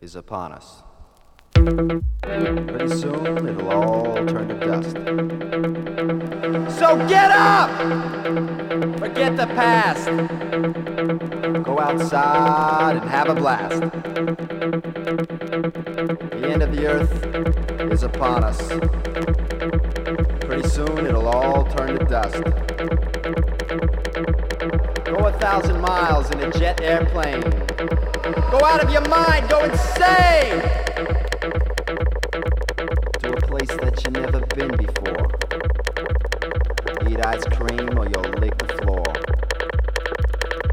is upon us. Pretty soon it'll all turn to dust. So get up! Forget the past. Go outside and have a blast. The end of the earth is upon us. Pretty soon it'll all turn to dust. 4,000 miles in a jet airplane. Go out of your mind, go insane! To a place that you've never been before. Eat ice cream or you'll lick the floor.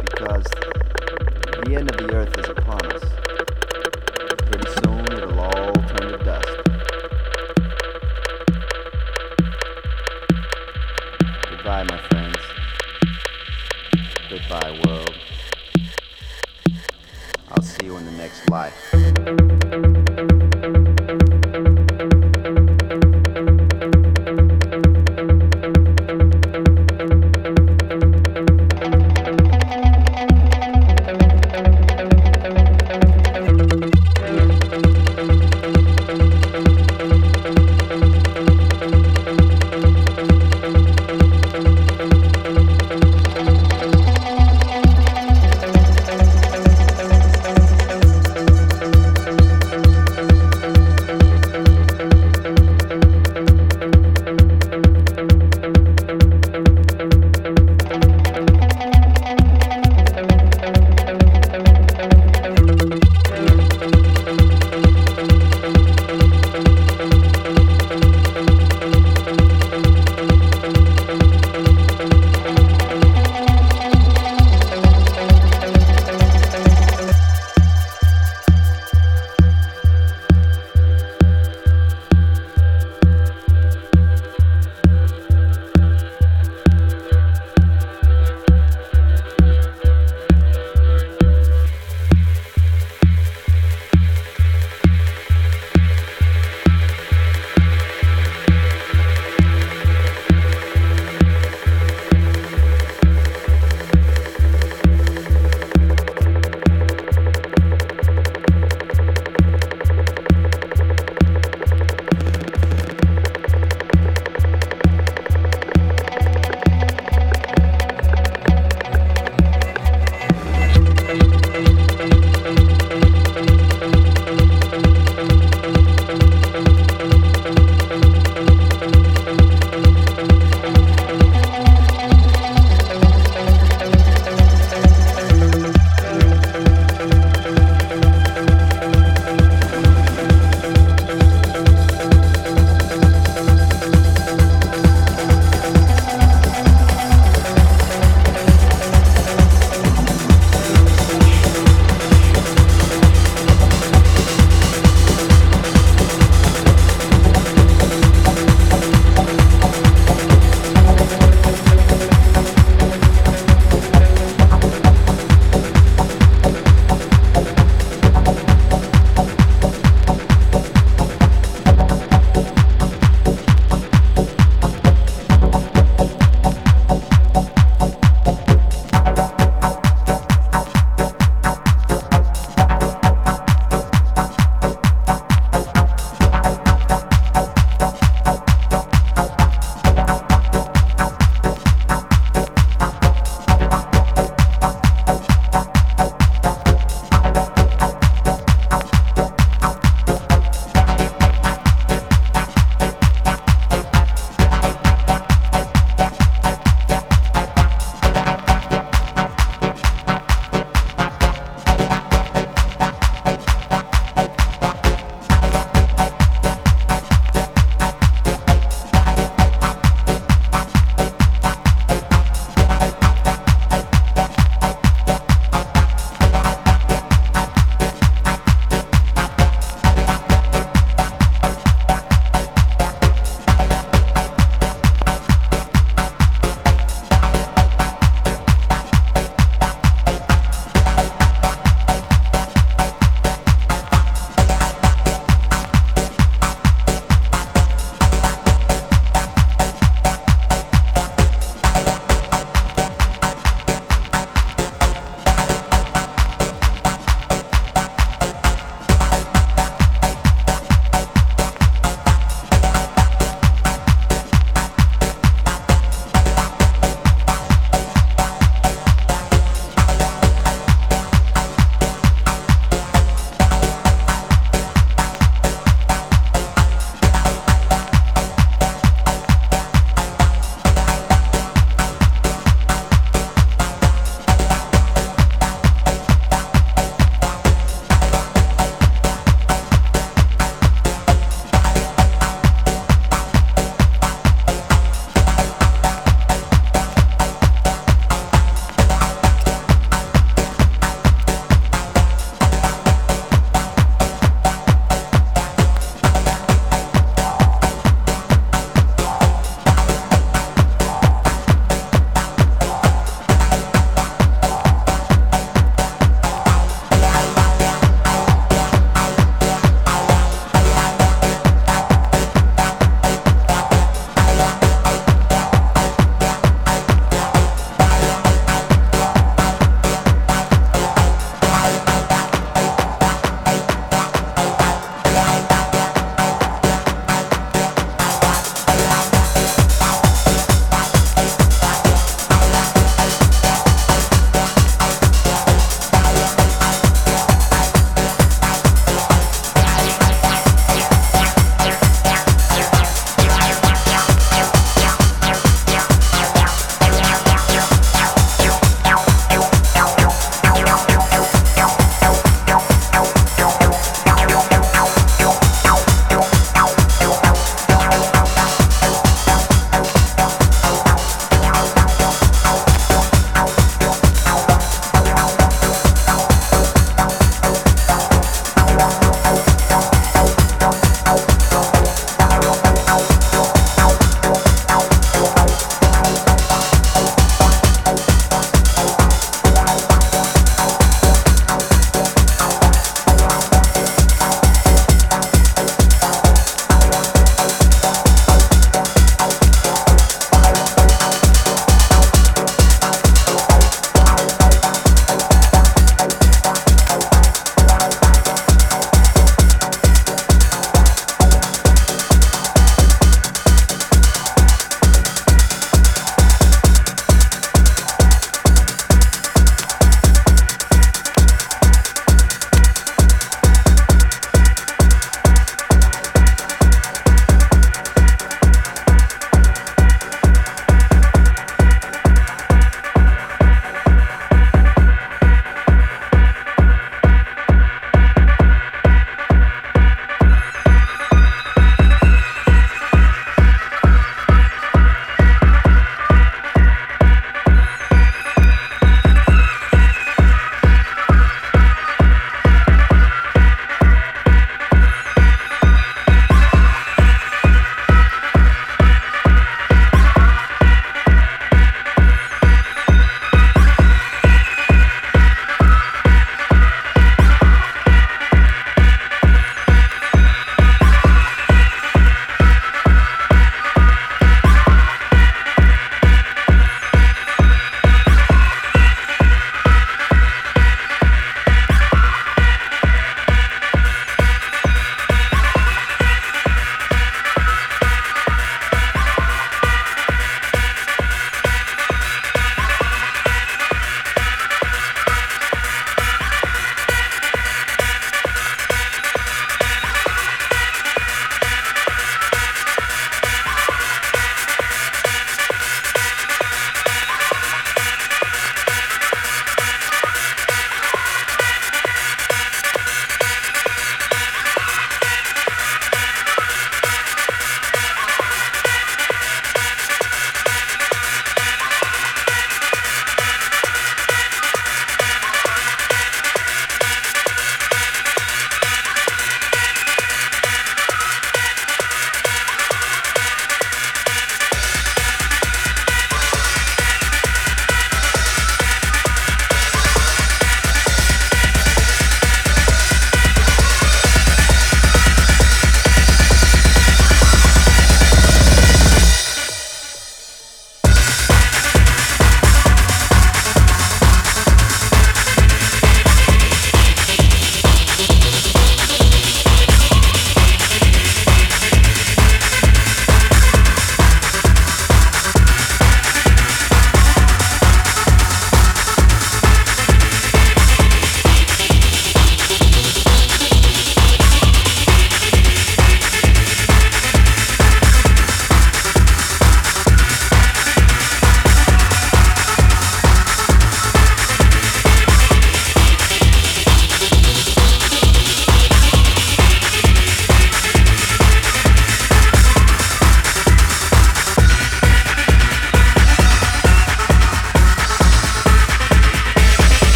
Because the end of the earth is upon us. sci-fi world. I'll see you in the next life.